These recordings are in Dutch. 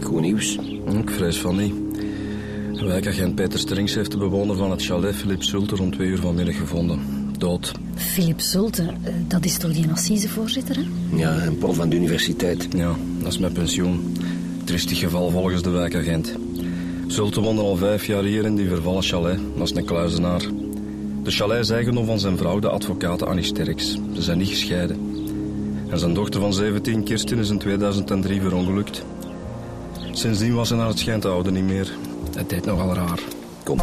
Goed nieuws. ik vrees van niet. Wijkagent Peter Strings heeft de bewoner van het chalet Philip Zulte rond twee uur vanmiddag gevonden. Dood. Philip Zulte, eh, dat is toch die assisevoorzitter, hè? Ja, een Paul van de universiteit. Ja, dat is mijn pensioen. Tristig geval volgens de wijkagent. Zulte woonde al vijf jaar hier in die vervallen chalet. Dat is een kluizenaar. De chalet is eigendom van zijn vrouw, de advocate Annie Sterks. Ze zijn niet gescheiden. En zijn dochter van 17, Kirsten, is in 2003 verongelukt. Sindsdien was ze naar het schijnt de oude niet meer. Het deed nogal raar. Kom.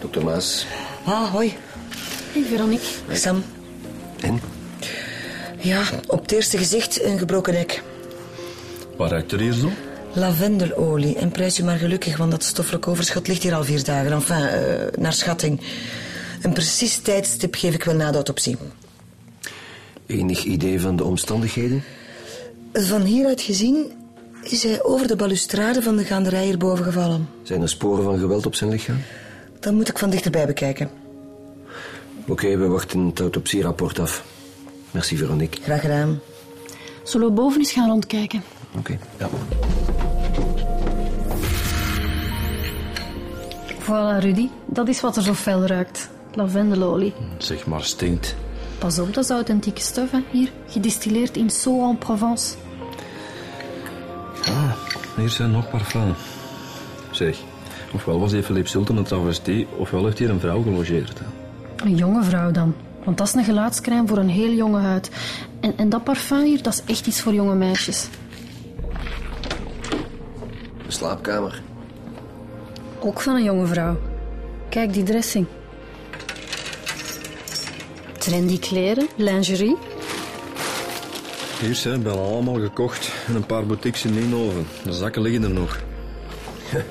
Dokter Maas. Ah, hoi. Hey, Veronique. Sam. En? Ja, op het eerste gezicht een gebroken nek. Wat ruikt er hier zo? Lavendelolie. En prijs je maar gelukkig, want dat stoffelijk overschot ligt hier al vier dagen. Enfin, eh, naar schatting. Een precies tijdstip geef ik wel na de autopsie. Enig idee van de omstandigheden? Van hieruit gezien is hij over de balustrade van de gaanderij hierboven gevallen. Zijn er sporen van geweld op zijn lichaam? Dat moet ik van dichterbij bekijken. Oké, we wachten het autopsierapport af. Merci, Veronique. Graag gedaan. Zullen we boven eens gaan rondkijken? Oké, ja. Voilà, Rudy. Dat is wat er zo fel ruikt. Lavendelolie. Zeg maar stinkt. Pas op, dat is authentieke stof, hè. Hier, gedistilleerd in Sceaux en Provence. Ah, hier zijn nog parfum. Zeg, ofwel was die Philippe Zulte een travestie, ofwel heeft hier een vrouw gelogeerd. hè. Een jonge vrouw dan. Want dat is een gelaatscrème voor een heel jonge huid. En, en dat parfum hier, dat is echt iets voor jonge meisjes. De slaapkamer. Ook van een jonge vrouw. Kijk, die dressing. Trendy kleren, lingerie. Hier zijn bijna allemaal gekocht. En een paar boutiques in Eindhoven. De zakken liggen er nog.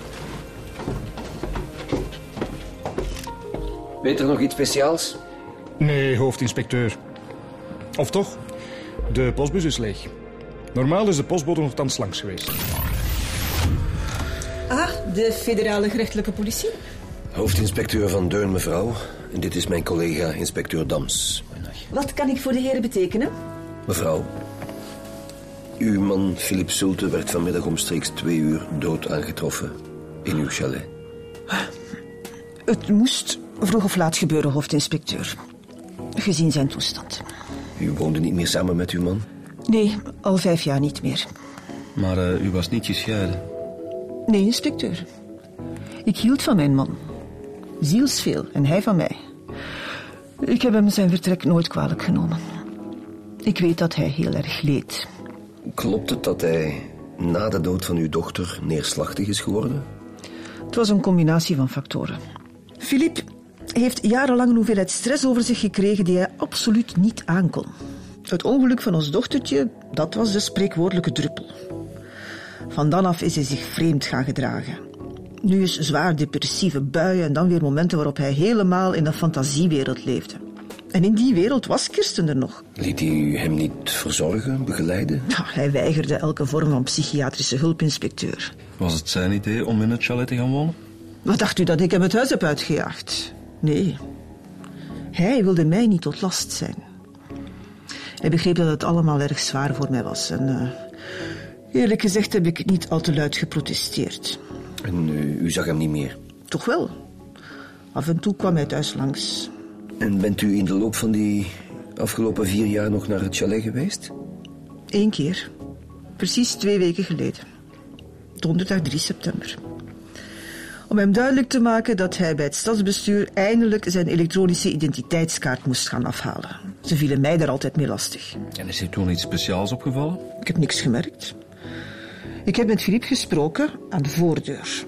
Weet er nog iets speciaals? Nee, hoofdinspecteur. Of toch? De postbus is leeg. Normaal is de postbode nogthans langs geweest. Ah, de federale gerechtelijke politie. Hoofdinspecteur Van Deun, mevrouw. En dit is mijn collega, inspecteur Dams. Wat kan ik voor de heren betekenen? Mevrouw, uw man Philippe Zulte werd vanmiddag omstreeks twee uur dood aangetroffen in uw chalet. Het moest vroeg of laat gebeuren, hoofdinspecteur. Gezien zijn toestand. U woonde niet meer samen met uw man? Nee, al vijf jaar niet meer. Maar eh, u was niet gescheiden. Nee, inspecteur. Ik hield van mijn man. Zielsveel en hij van mij. Ik heb hem zijn vertrek nooit kwalijk genomen. Ik weet dat hij heel erg leed. Klopt het dat hij na de dood van uw dochter neerslachtig is geworden? Het was een combinatie van factoren. Philippe heeft jarenlang een hoeveelheid stress over zich gekregen die hij absoluut niet aankon. Het ongeluk van ons dochtertje, dat was de spreekwoordelijke druppel. Van dan af is hij zich vreemd gaan gedragen. Nu is zwaar depressieve buien en dan weer momenten waarop hij helemaal in een fantasiewereld leefde. En in die wereld was Kirsten er nog. Liet u hem niet verzorgen, begeleiden? Ja, hij weigerde elke vorm van psychiatrische hulp, inspecteur. Was het zijn idee om in het chalet te gaan wonen? Wat dacht u dat ik hem het huis heb uitgejaagd? Nee. Hij wilde mij niet tot last zijn. Hij begreep dat het allemaal erg zwaar voor mij was. En eh, eerlijk gezegd heb ik niet al te luid geprotesteerd. En u, u zag hem niet meer? Toch wel. Af en toe kwam hij thuis langs. En bent u in de loop van die afgelopen vier jaar nog naar het chalet geweest? Eén keer. Precies twee weken geleden. Donderdag 3 september. Om hem duidelijk te maken dat hij bij het stadsbestuur eindelijk zijn elektronische identiteitskaart moest gaan afhalen. Ze vielen mij daar altijd mee lastig. En is er toen iets speciaals opgevallen? Ik heb niks gemerkt. Ik heb met Philippe gesproken aan de voordeur.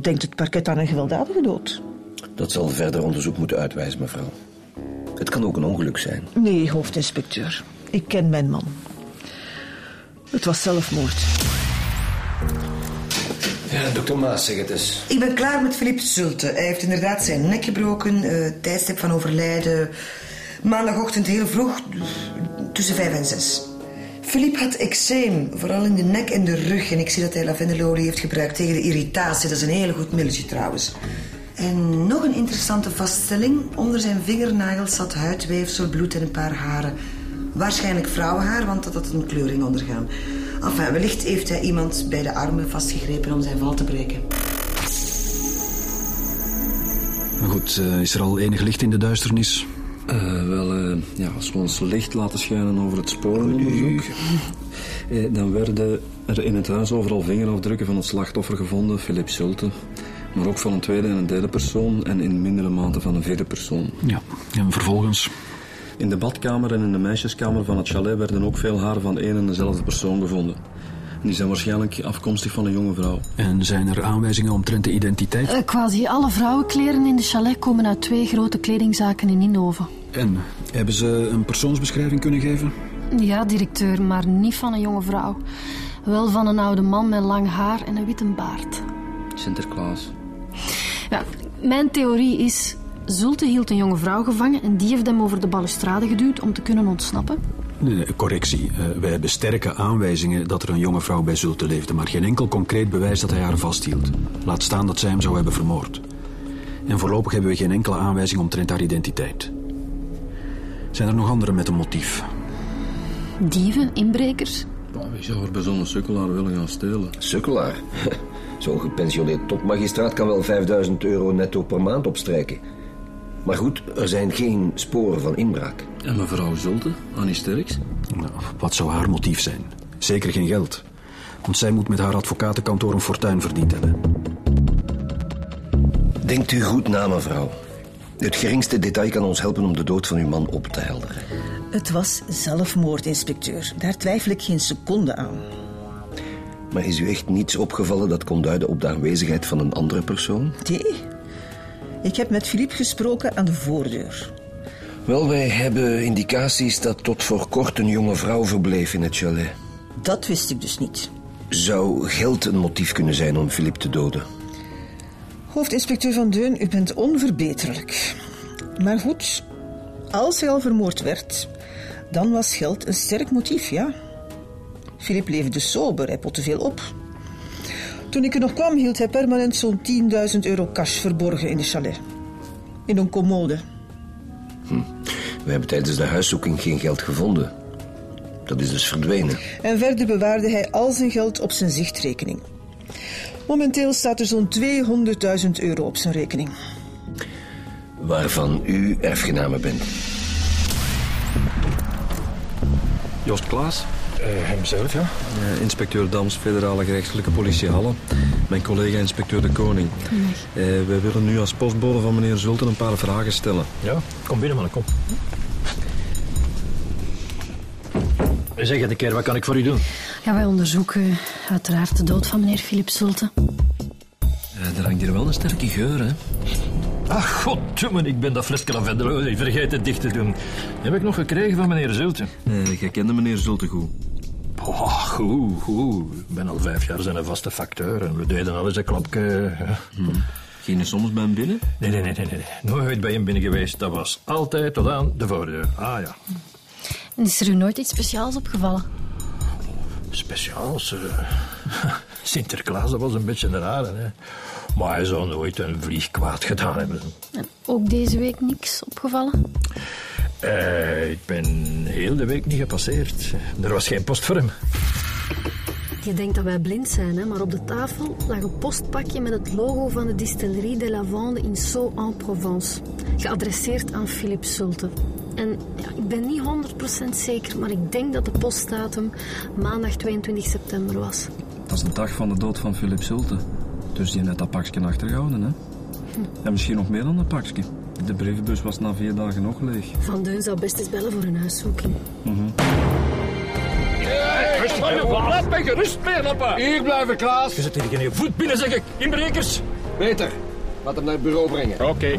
Denkt het parket aan een gewelddadige dood? Dat zal verder onderzoek moeten uitwijzen, mevrouw. Het kan ook een ongeluk zijn. Nee, hoofdinspecteur. Ik ken mijn man. Het was zelfmoord. Ja, dokter Maas, zeg het eens. Ik ben klaar met Philippe Zulte. Hij heeft inderdaad zijn nek gebroken. eh, tijdstip van overlijden. Maandagochtend heel vroeg, tussen vijf en zes. Philippe had eczeem, vooral in de nek en de rug. En ik zie dat hij lavendelolie heeft gebruikt tegen de irritatie. Dat is een heel goed middeltje trouwens. En nog een interessante vaststelling. Onder zijn vingernagels zat huidweefsel, bloed en een paar haren. Waarschijnlijk vrouwenhaar, want dat had een kleuring ondergaan. Enfin, wellicht heeft hij iemand bij de armen vastgegrepen om zijn val te breken. Goed, uh, is er al enig licht in de duisternis? Uh, wel, uh, ja, als we ons licht laten schijnen over het sporenonderzoek... dan werden er in het huis overal vingerafdrukken van het slachtoffer gevonden, Philip Schulte. Maar ook van een tweede en een derde persoon en in mindere mate van een vierde persoon. Ja, en vervolgens? In de badkamer en in de meisjeskamer van het chalet werden ook veel haren van één en dezelfde persoon gevonden. Die zijn waarschijnlijk afkomstig van een jonge vrouw. En zijn er aanwijzingen omtrent de identiteit? Uh, quasi alle vrouwenkleren in de chalet komen uit twee grote kledingzaken in Inhoven. En hebben ze een persoonsbeschrijving kunnen geven? Ja, directeur, maar niet van een jonge vrouw. Wel van een oude man met lang haar en een witte baard. Sinterklaas. Ja, mijn theorie is... Zulte hield een jonge vrouw gevangen en die heeft hem over de balustrade geduwd om te kunnen ontsnappen. Nee, correctie. Uh, wij hebben sterke aanwijzingen dat er een jonge vrouw bij Zulte leefde, maar geen enkel concreet bewijs dat hij haar vasthield. Laat staan dat zij hem zou hebben vermoord. En voorlopig hebben we geen enkele aanwijzing omtrent haar identiteit. Zijn er nog anderen met een motief? Dieven, inbrekers? Wie zou er bij zo'n sukkelaar willen gaan stelen? Sukkelaar? Zo'n gepensioneerd topmagistraat kan wel 5000 euro netto per maand opstrijken. Maar goed, er zijn geen sporen van inbraak. En mevrouw Zulte, Annie Sterks? Nou, wat zou haar motief zijn? Zeker geen geld. Want zij moet met haar advocatenkantoor een fortuin verdiend hebben. Denkt u goed na, mevrouw. Het geringste detail kan ons helpen om de dood van uw man op te helderen. Het was zelfmoord, inspecteur. Daar twijfel ik geen seconde aan. Maar is u echt niets opgevallen dat kon duiden op de aanwezigheid van een andere persoon? Nee. Ik heb met Philippe gesproken aan de voordeur. Wel, wij hebben indicaties dat tot voor kort een jonge vrouw verbleef in het chalet. Dat wist ik dus niet. Zou geld een motief kunnen zijn om Philippe te doden? Hoofdinspecteur Van Deun, u bent onverbeterlijk. Maar goed, als hij al vermoord werd, dan was geld een sterk motief, ja. Philippe leefde sober, hij potte veel op. Toen ik er nog kwam, hield hij permanent zo'n 10.000 euro cash verborgen in de chalet. In een commode. Hm. We hebben tijdens de huiszoeking geen geld gevonden. Dat is dus verdwenen. En verder bewaarde hij al zijn geld op zijn zichtrekening. Momenteel staat er zo'n 200.000 euro op zijn rekening. Waarvan u erfgename bent. Joost Klaas? Uh, hemzelf, ja. Uh, inspecteur Dams, federale gerechtelijke politie Halle. Mijn collega inspecteur De Koning. Uh, wij willen nu als postbode van meneer Zulten een paar vragen stellen. Ja, kom binnen man, kom. Zeg het een keer, wat kan ik voor u doen? Ja, wij onderzoeken uiteraard de dood van meneer Philip Zulte. er hangt hier wel een sterke geur, hè? Ach, goddomme, ik ben dat flesje lavendel. Ik vergeet het dicht te doen. heb ik nog gekregen van meneer Zulte. Nee, jij kende meneer Zulte goed. Oh, goed, goed. Ik ben al vijf jaar zijn vaste facteur en we deden alles een klapje. Ja. Hm. Ging je soms bij hem binnen? Nee, nee, nee, nee, nee. Nooit bij hem binnen geweest. Dat was altijd tot aan de voordeur. Ah ja. En is er u nooit iets speciaals opgevallen? Speciaals? Uh, Sinterklaas, dat was een beetje raar, hè. Maar hij zou nooit een vlieg kwaad gedaan hebben. En ook deze week niks opgevallen? Uh, ik ben heel de week niet gepasseerd. Er was geen post voor hem. Je denkt dat wij blind zijn, hè? maar op de tafel lag een postpakje met het logo van de Distillerie de Lavande in Sceaux-en-Provence. Geadresseerd aan Philippe Sulte. En ja, ik ben niet 100% zeker, maar ik denk dat de postdatum maandag 22 september was. Dat is de dag van de dood van Philippe Sulte. Dus die net dat pakje achtergehouden, hè? Hm. En misschien nog meer dan dat pakje. De brievenbus was na vier dagen nog leeg. Van Deun zou best eens bellen voor een huiszoeking. Mm -hmm. Hey, rustig, laat mij gerust meer, papa. Hier blijven, Klaas. Je zit hier geen voet binnen, zeg ik. Inbrekers. Beter. Laat hem naar het bureau brengen. Oké. Okay.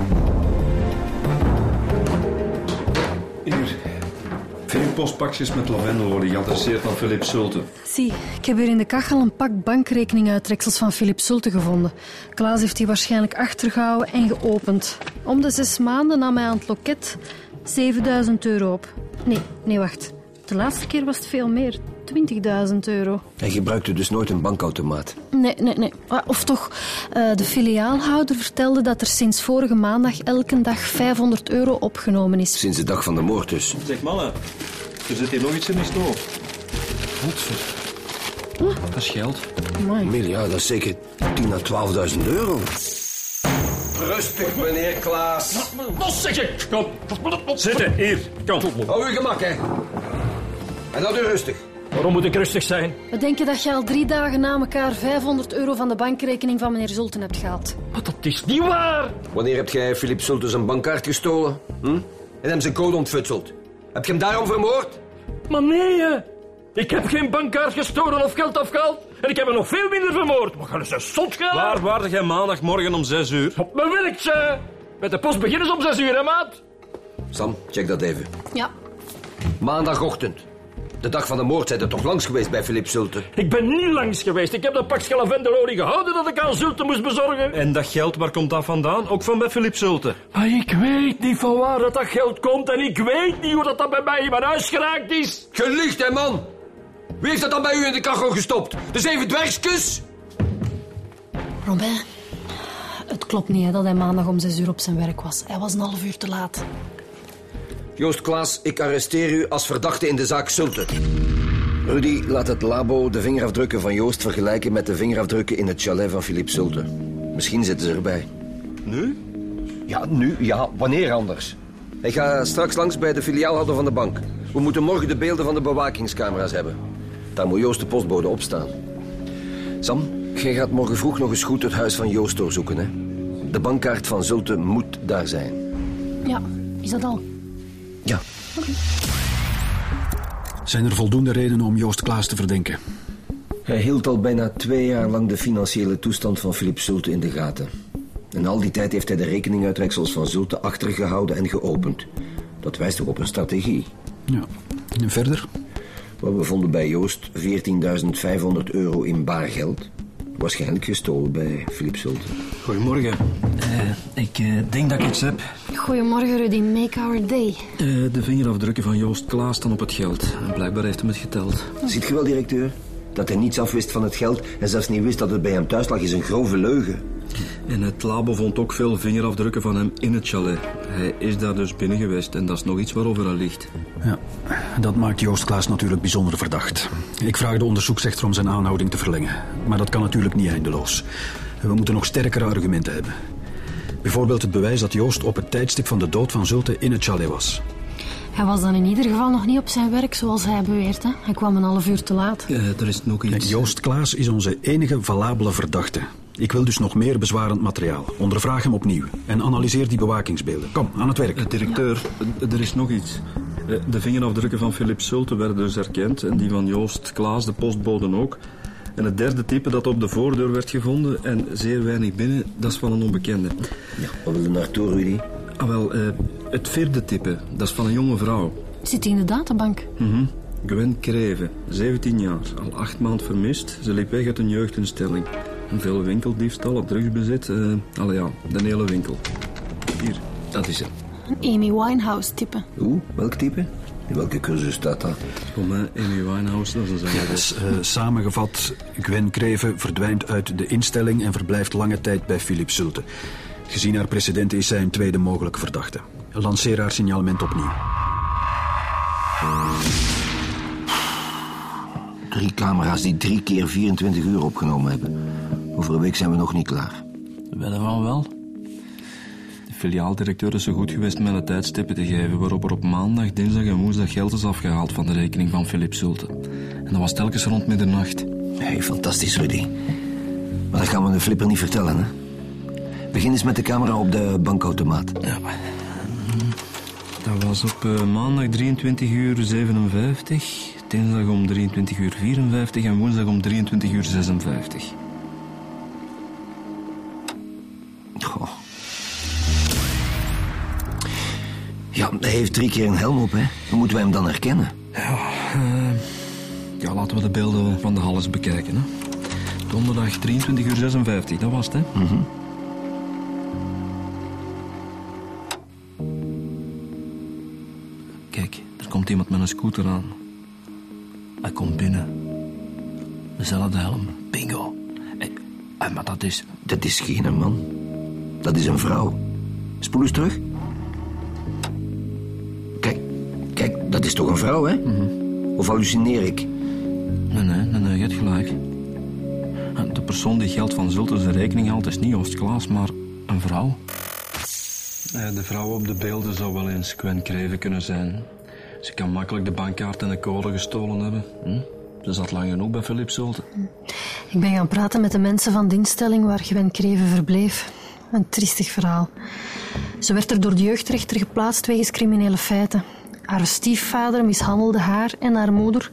Vier postpakjes met lavendel geadresseerd aan Philippe Sulte. Zie, ik heb hier in de kachel een pak bankrekeninguittreksels van Philippe Sulte gevonden. Klaas heeft die waarschijnlijk achtergehouden en geopend. Om de zes maanden nam hij aan het loket 7000 euro op. Nee, nee, wacht. De laatste keer was het veel meer. 20.000 euro. Hij gebruikte dus nooit een bankautomaat? Nee, nee, nee. Of toch, uh, de filiaalhouder vertelde dat er sinds vorige maandag elke dag 500 euro opgenomen is. Sinds de dag van de moord dus? Zeg, mannen. Er zit hier nog iets in die stoof. Godver. Dat is geld. Emil, ja, dat is zeker 10.000 à 12.000 euro. Rustig, meneer Klaas. Los, zeg je! Kom, zitten, hier, kom. Hou uw gemak, hè. En dat u rustig. Waarom moet ik rustig zijn? We denken dat je al drie dagen na elkaar 500 euro van de bankrekening van meneer Zulten hebt gehaald. Maar dat is niet waar! Wanneer hebt jij Philip Sulte zijn bankkaart gestolen? Hm? En hem zijn code ontfutseld? Heb je hem daarom vermoord? Maar nee, hè. ik heb geen bankkaart gestolen of geld afgehaald. En ik heb er nog veel minder vermoord. Maar gaan eens een zot gaan? Waar waarde jij maandagmorgen om zes uur? Op mijn werk, Met de post beginnen ze om zes uur, hè, maat? Sam, check dat even. Ja. Maandagochtend. De dag van de moord zijn er toch langs geweest bij Philip Zulte? Ik ben niet langs geweest. Ik heb dat pakje lavendelolie gehouden dat ik aan Zulte moest bezorgen. En dat geld, waar komt dat vandaan? Ook van bij Philip Zulte? Maar ik weet niet van waar dat, dat geld komt en ik weet niet hoe dat, dat bij mij in mijn huis geraakt is. Gelicht, hè, man? Wie heeft dat dan bij u in de kachel gestopt? De zeven dwergskus? Robin, het klopt niet hè, dat hij maandag om zes uur op zijn werk was. Hij was een half uur te laat. Joost Klaas, ik arresteer u als verdachte in de zaak Sulte. Rudy, laat het labo de vingerafdrukken van Joost vergelijken met de vingerafdrukken in het chalet van Philippe Sulte. Misschien zitten ze erbij. Nu? Ja, nu? Ja, wanneer anders? Ik ga straks langs bij de filiaalhouder van de bank. We moeten morgen de beelden van de bewakingscamera's hebben. Daar moet Joost de postbode opstaan. Sam, jij gaat morgen vroeg nog eens goed het huis van Joost doorzoeken, hè? De bankkaart van Zulte moet daar zijn. Ja, is dat al? Ja. Zijn er voldoende redenen om Joost Klaas te verdenken? Hij hield al bijna twee jaar lang de financiële toestand van Philip Zulte in de gaten. En al die tijd heeft hij de rekeninguitreksels van Zulte achtergehouden en geopend. Dat wijst toch op een strategie? Ja. En verder? we vonden bij Joost 14.500 euro in baargeld. Waarschijnlijk gestolen bij Philip Zulte. Goedemorgen. Uh, ik uh, denk dat ik iets heb. Goedemorgen, Rudy. Make our day. Uh, de vingerafdrukken van Joost Klaas staan op het geld. En blijkbaar heeft hij het geteld. Ziet je wel, directeur? Dat hij niets afwist van het geld en zelfs niet wist dat het bij hem thuis lag, is een grove leugen. En het labo vond ook veel vingerafdrukken van hem in het chalet. Hij is daar dus binnen geweest en dat is nog iets waarover hij ligt. Ja, dat maakt Joost Klaas natuurlijk bijzonder verdacht. Ik vraag de onderzoeksrechter om zijn aanhouding te verlengen. Maar dat kan natuurlijk niet eindeloos. We moeten nog sterkere argumenten hebben. Bijvoorbeeld het bewijs dat Joost op het tijdstip van de dood van Zulte in het chalet was. Hij was dan in ieder geval nog niet op zijn werk, zoals hij beweert. Hè? Hij kwam een half uur te laat. Ja, er is nog iets. Joost Klaas is onze enige valabele verdachte. Ik wil dus nog meer bezwarend materiaal. Ondervraag hem opnieuw en analyseer die bewakingsbeelden. Kom, aan het werk. Uh, directeur, ja. er is nog iets. De vingerafdrukken van Philip Sulte werden dus erkend en die van Joost Klaas, de postbode ook. En het derde type dat op de voordeur werd gevonden en zeer weinig binnen, dat is van een onbekende. Ja, wat wil je naartoe, Rudy? Ah, wel, uh, het vierde type, dat is van een jonge vrouw. Zit in de databank? Mm -hmm. Gwen Kreven, 17 jaar, al acht maanden vermist. Ze liep weg uit een jeugdinstelling. Veel winkeldiefstallen, drugsbezit. Uh, allee ja, de hele winkel. Hier, dat is het. Een Amy Winehouse-type. Oeh, welk type? In welke cursus staat dat? Voor mij, Amy Winehouse, dat is een. Dus, uh, samengevat, Gwen Kreven verdwijnt uit de instelling en verblijft lange tijd bij Philip Zulte. Gezien haar precedenten is zij een tweede mogelijke verdachte. Lanceer haar signalement opnieuw. Drie camera's die drie keer 24 uur opgenomen hebben. Over een week zijn we nog niet klaar. Wel van wel. De filiaaldirecteur is zo goed geweest met een tijdstippen te geven waarop er op maandag, dinsdag en woensdag geld is afgehaald van de rekening van Philip Zulte. En dat was telkens rond middernacht. Hey, fantastisch, Rudy. Maar dat gaan we de flipper niet vertellen, hè? Begin eens met de camera op de bankautomaat. Ja. Dat was op uh, maandag 23 uur 57, dinsdag om 23 uur 54 en woensdag om 23 uur 56. Hij heeft drie keer een helm op, hè. Hoe moeten we hem dan herkennen? Ja, uh, ja laten we de beelden van de hals bekijken, hè. Donderdag 23 uur 56, dat was het, hè. Mm -hmm. Kijk, er komt iemand met een scooter aan. Hij komt binnen. Dezelfde helm. Bingo. Hey, maar dat is... Dat is geen man. Dat is een vrouw. Spoel eens terug. Dat is toch een vrouw, hè? Of hallucineer ik? Nee, nee, nee, nee, je hebt gelijk. De persoon die geld van Zulte zijn rekening haalt is niet Oost Klaas, maar een vrouw. Ja, de vrouw op de beelden zou wel eens Gwen Kreven kunnen zijn. Ze kan makkelijk de bankkaart en de code gestolen hebben. Hm? Ze zat lang genoeg bij Philip Zulte. Ik ben gaan praten met de mensen van de instelling waar Gwen Kreven verbleef. Een triestig verhaal. Ze werd er door de jeugdrechter geplaatst wegens criminele feiten. Haar stiefvader mishandelde haar en haar moeder.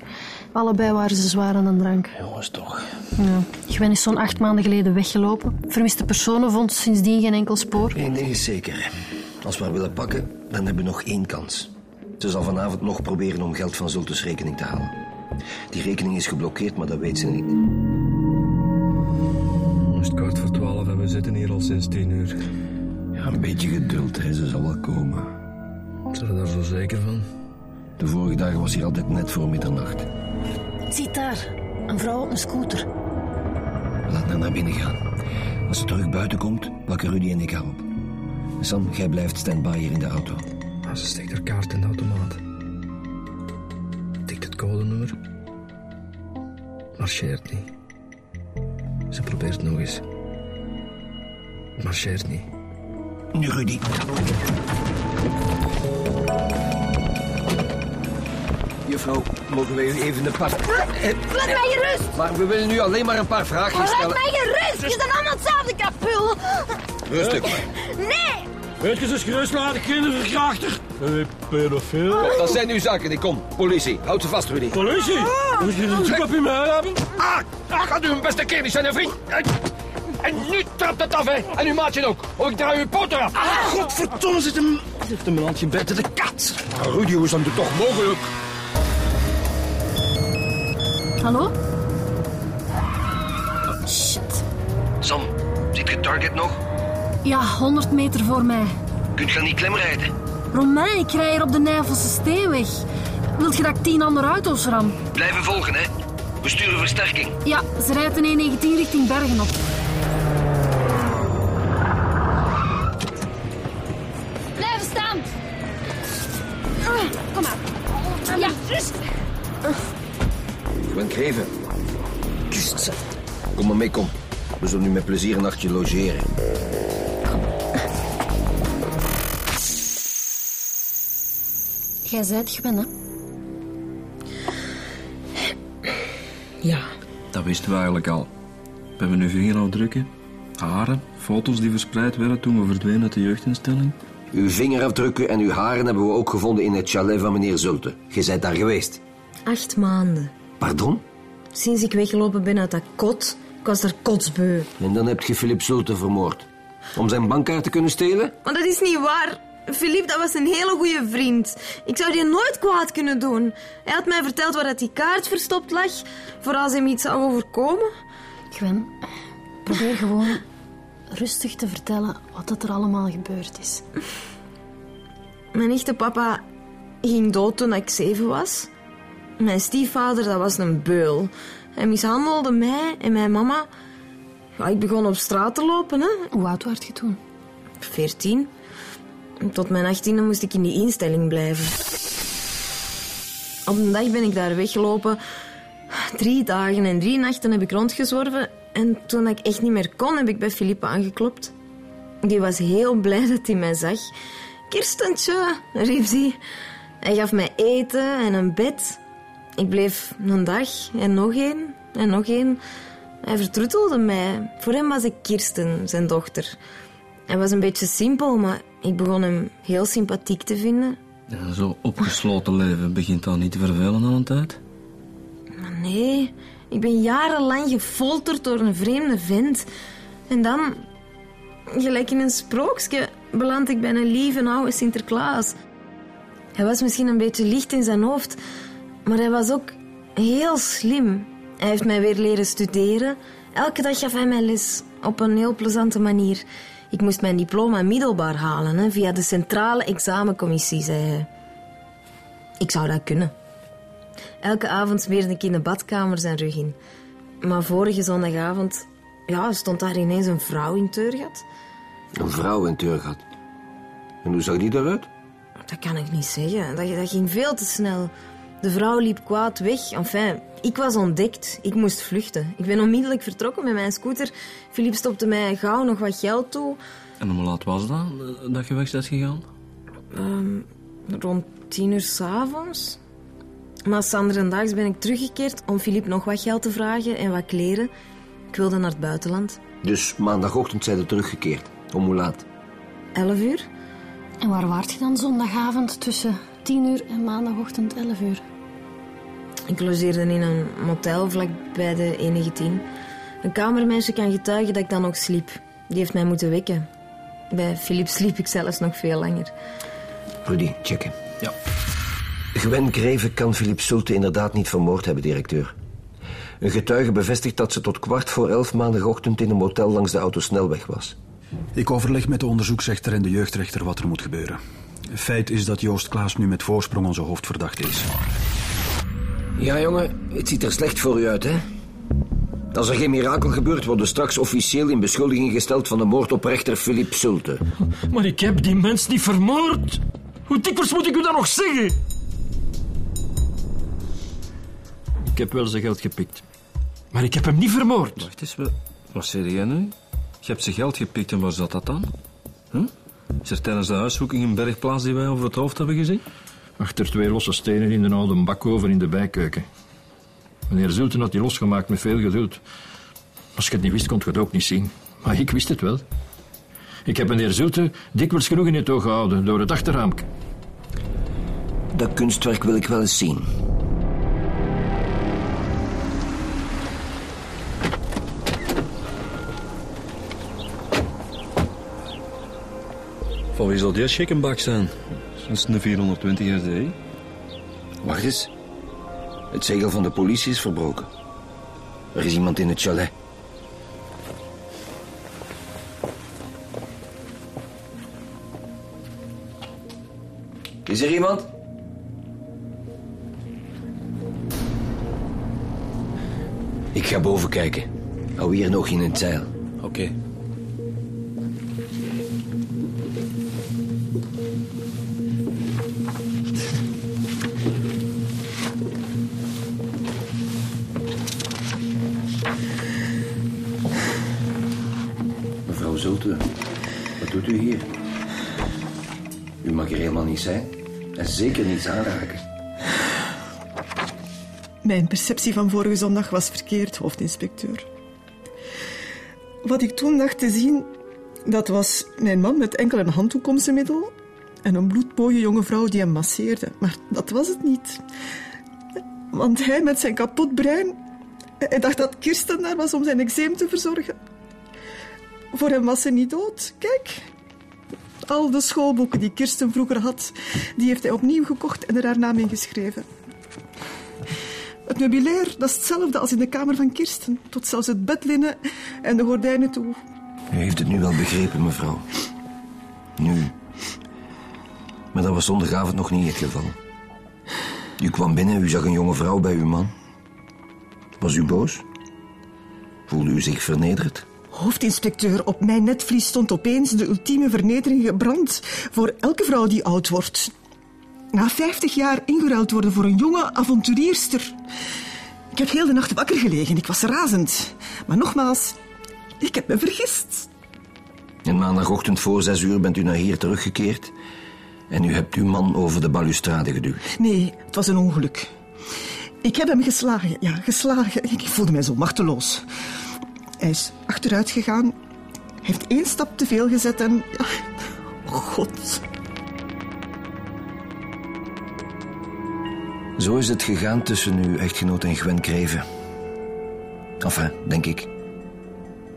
Allebei waren ze zwaar aan de drank. Jongens, toch. Ja. Gwen is zo'n acht maanden geleden weggelopen. Vermiste personen vond sindsdien geen enkel spoor. Eén ding is zeker. Als we haar willen pakken, dan hebben we nog één kans. Ze zal vanavond nog proberen om geld van Zultes rekening te halen. Die rekening is geblokkeerd, maar dat weet ze niet. Het is kwart voor twaalf en we zitten hier al sinds tien uur. Ja, een beetje geduld, hè. ze zal wel komen. Zijn we daar zo zeker van? De vorige dagen was hij altijd net voor middernacht. Ziet daar, een vrouw op een scooter. Laat haar naar binnen gaan. Als ze terug buiten komt, pakken Rudy en ik haar op. Sam, jij blijft stand-by hier in de auto. Ah, ze steekt haar kaart in de automaat. Tikt het codenummer. Marcheert niet. Ze probeert nog eens. Marcheert niet. Nu, Rudy. Juffrouw, mogen wij u even een paar... Laat mij gerust! Maar we willen nu alleen maar een paar vragen Laat stellen. mij gerust! Je bent allemaal hetzelfde kapul! Rustig. Nee! Weet je, ze is gerust laten kinderverkrachter. Hey, pedofiel. Dat zijn uw zaken, ik kom. Politie, houd ze vast, Rudy. Politie? Moet je een zoek op je mij hebben? Ah, gaat u een beste keer niet zijn, vriend. En, nu trapt het af, hè. En uw maatje ook. Of ik draai uw poten af. Ah, godverdomme, zit hem... Zit hem een handje buiten de kat. Rudy, hoe is dat toch mogelijk? Hallo? Shit. Sam, ziet je target nog? Ja, 100 meter voor mij. Kunt je niet klemrijden? Romain, ik rij hier op de Nijvelse Steenweg. Wilt je dat ik tien andere auto's ram? Blijven volgen, hè. We sturen versterking. Ja, ze rijdt in 119 richting Bergen op. plezier een nachtje logeren. Jij zijt Gwen, hè? Ja. Dat wisten we eigenlijk al. We hebben nu vingerafdrukken, haren, foto's die verspreid werden toen we verdwenen uit de jeugdinstelling. Uw vingerafdrukken en uw haren hebben we ook gevonden in het chalet van meneer Zulte. Je bent daar geweest. Acht maanden. Pardon? Sinds ik weggelopen ben uit dat kot, was er kotsbeu. En dan heb je Philip Zulte vermoord. Om zijn bankkaart te kunnen stelen? Maar dat is niet waar. Philippe, dat was een hele goede vriend. Ik zou die nooit kwaad kunnen doen. Hij had mij verteld waar dat die kaart verstopt lag, voor als hem iets zou overkomen. Gwen, probeer gewoon rustig te vertellen wat dat er allemaal gebeurd is. Mijn echte papa ging dood toen ik zeven was. Mijn stiefvader, dat was een beul. Hij mishandelde mij en mijn mama. Ik begon op straat te lopen, hè. Hoe oud werd je toen? Veertien. Tot mijn achttiende moest ik in die instelling blijven. Op een dag ben ik daar weggelopen. Drie dagen en drie nachten heb ik rondgezworven. En toen ik echt niet meer kon, heb ik bij Philippe aangeklopt. Die was heel blij dat hij mij zag. Kirstentje, riep hij. Hij gaf mij eten en een bed. Ik bleef een dag en nog één en nog één. Hij vertroetelde mij. Voor hem was ik Kirsten, zijn dochter. Hij was een beetje simpel, maar ik begon hem heel sympathiek te vinden. Ja, zo opgesloten leven begint dan niet te vervelen aan een tijd? Maar nee, ik ben jarenlang gefolterd door een vreemde vent. En dan, gelijk in een sprookje, beland ik bij een lieve oude Sinterklaas. Hij was misschien een beetje licht in zijn hoofd, maar hij was ook heel slim. Hij heeft mij weer leren studeren. Elke dag gaf hij mij les op een heel plezante manier. Ik moest mijn diploma middelbaar halen hè, via de centrale examencommissie, zei hij. Ik zou dat kunnen. Elke avond smeerde ik in de badkamer zijn rug in. Maar vorige zondagavond ja, stond daar ineens een vrouw in Teurgat. Een vrouw in Turgat. En hoe zag die eruit? Dat kan ik niet zeggen. Dat, dat ging veel te snel. De vrouw liep kwaad weg. Enfin, ik was ontdekt. Ik moest vluchten. Ik ben onmiddellijk vertrokken met mijn scooter. Philippe stopte mij gauw nog wat geld toe. En hoe laat was dat, eh, dat je weg bent gegaan? Ehm, rond tien uur s'avonds. Maar s'anderdaags ben ik teruggekeerd om Philippe nog wat geld te vragen en wat kleren. Ik wilde naar het buitenland. Dus maandagochtend zijn we teruggekeerd. Om hoe laat? Elf uur. En waar waart je dan zondagavond tussen 10 uur en maandagochtend 11 uur? Ik logeerde in een motel vlak bij de E19. Een kamermeisje kan getuigen dat ik dan nog sliep. Die heeft mij moeten wekken. Bij Philippe sliep ik zelfs nog veel langer. Rudy, checken. Ja. Gwen Greven kan Philippe Sulte inderdaad niet vermoord hebben, directeur. Een getuige bevestigt dat ze tot kwart voor elf maandagochtend in een motel langs de autosnelweg was. Ik overleg met de onderzoeksrechter en de jeugdrechter wat er moet gebeuren. Feit is dat Joost Klaas nu met voorsprong onze hoofdverdachte is. Ja, jongen, het ziet er slecht voor u uit, hè? Als er geen mirakel gebeurt, worden straks officieel in beschuldiging gesteld van de moord op rechter Philippe Sulte. Maar ik heb die mens niet vermoord. Hoe dikwijls moet ik u dat nog zeggen? Ik heb wel zijn geld gepikt. Maar ik heb hem niet vermoord. Wacht eens, wat, wat zeg jij nu? Je hebt zijn geld gepikt en waar zat dat dan? Hm? Is er tijdens de huiszoeking een bergplaats die wij over het hoofd hebben gezien? Achter twee losse stenen in de oude bakoven in de bijkeuken. Meneer Zulten had die losgemaakt met veel geduld. Als je het niet wist, kon je het ook niet zien. Maar ik wist het wel. Ik heb meneer Zulten dikwijls genoeg in het oog gehouden door het achterraam. Dat kunstwerk wil ik wel eens zien. Van wie zal die chickenbak zijn? Dat is een 420 RD. Wacht eens. Het zegel van de politie is verbroken. Er is iemand in het chalet. Is er iemand? Ik ga boven kijken. Hou hier nog in het zeil. Oké. Zeker niets aanraken. Mijn perceptie van vorige zondag was verkeerd, hoofdinspecteur. Wat ik toen dacht te zien, dat was mijn man met enkel een handdoek om zijn middel en een bloedmooie jonge vrouw die hem masseerde. Maar dat was het niet. Want hij met zijn kapot brein, hij dacht dat Kirsten daar was om zijn eczeem te verzorgen. Voor hem was ze niet dood. Kijk, al de schoolboeken die Kirsten vroeger had, die heeft hij opnieuw gekocht en er haar in geschreven. Het meubilair, dat is hetzelfde als in de kamer van Kirsten. Tot zelfs het bedlinnen en de gordijnen toe. U heeft het nu wel begrepen, mevrouw. Nu. Maar dat was zondagavond nog niet het geval. U kwam binnen, u zag een jonge vrouw bij uw man. Was u boos? Voelde u zich vernederd? Hoofdinspecteur, op mijn netvlies stond opeens de ultieme vernedering gebrand voor elke vrouw die oud wordt. Na 50 jaar ingeruild worden voor een jonge avonturierster. Ik heb heel de nacht wakker gelegen. Ik was razend. Maar nogmaals, ik heb me vergist. En maandagochtend voor zes uur bent u naar hier teruggekeerd. En u hebt uw man over de balustrade geduwd. Nee, het was een ongeluk. Ik heb hem geslagen, ja, geslagen. Ik voelde mij zo machteloos. Hij is achteruit gegaan. Hij heeft één stap te veel gezet en... ja, oh God. Zo is het gegaan tussen uw echtgenoot en Gwen Kreven. Enfin, denk ik.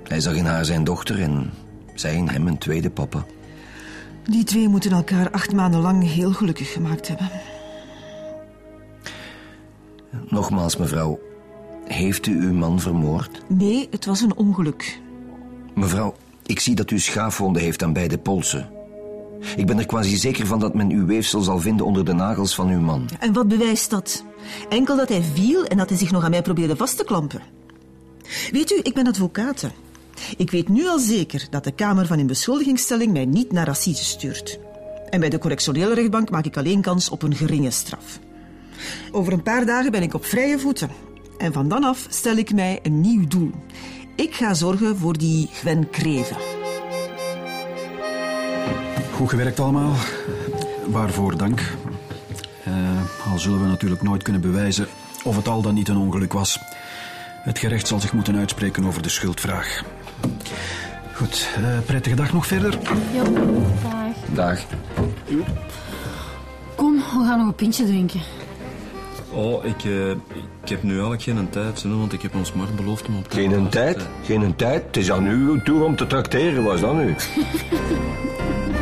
Hij zag in haar zijn dochter en zij in hem een tweede papa. Die twee moeten elkaar acht maanden lang heel gelukkig gemaakt hebben. Nogmaals, mevrouw. Heeft u uw man vermoord? Nee, het was een ongeluk. Mevrouw, ik zie dat u schaafwonden heeft aan beide polsen. Ik ben er quasi zeker van dat men uw weefsel zal vinden onder de nagels van uw man. En wat bewijst dat? Enkel dat hij viel en dat hij zich nog aan mij probeerde vast te klampen. Weet u, ik ben advocaat. Ik weet nu al zeker dat de Kamer van in beschuldigingsstelling mij niet naar Assise stuurt. En bij de correctionele rechtbank maak ik alleen kans op een geringe straf. Over een paar dagen ben ik op vrije voeten. En van dan af stel ik mij een nieuw doel. Ik ga zorgen voor die Gwen Kreven. Goed gewerkt allemaal. Waarvoor dank. Eh, al zullen we natuurlijk nooit kunnen bewijzen of het al dan niet een ongeluk was. Het gerecht zal zich moeten uitspreken over de schuldvraag. Goed, eh, prettige dag nog verder. Ja, dag. Dag. Kom, we gaan nog een pintje drinken. Oh, ik, eh, ik heb nu eigenlijk geen tijd, hè, want ik heb ons Mart beloofd om op te Geen een tijd? Geen een tijd? Het is aan u uw toer om te trakteren, was dat nu?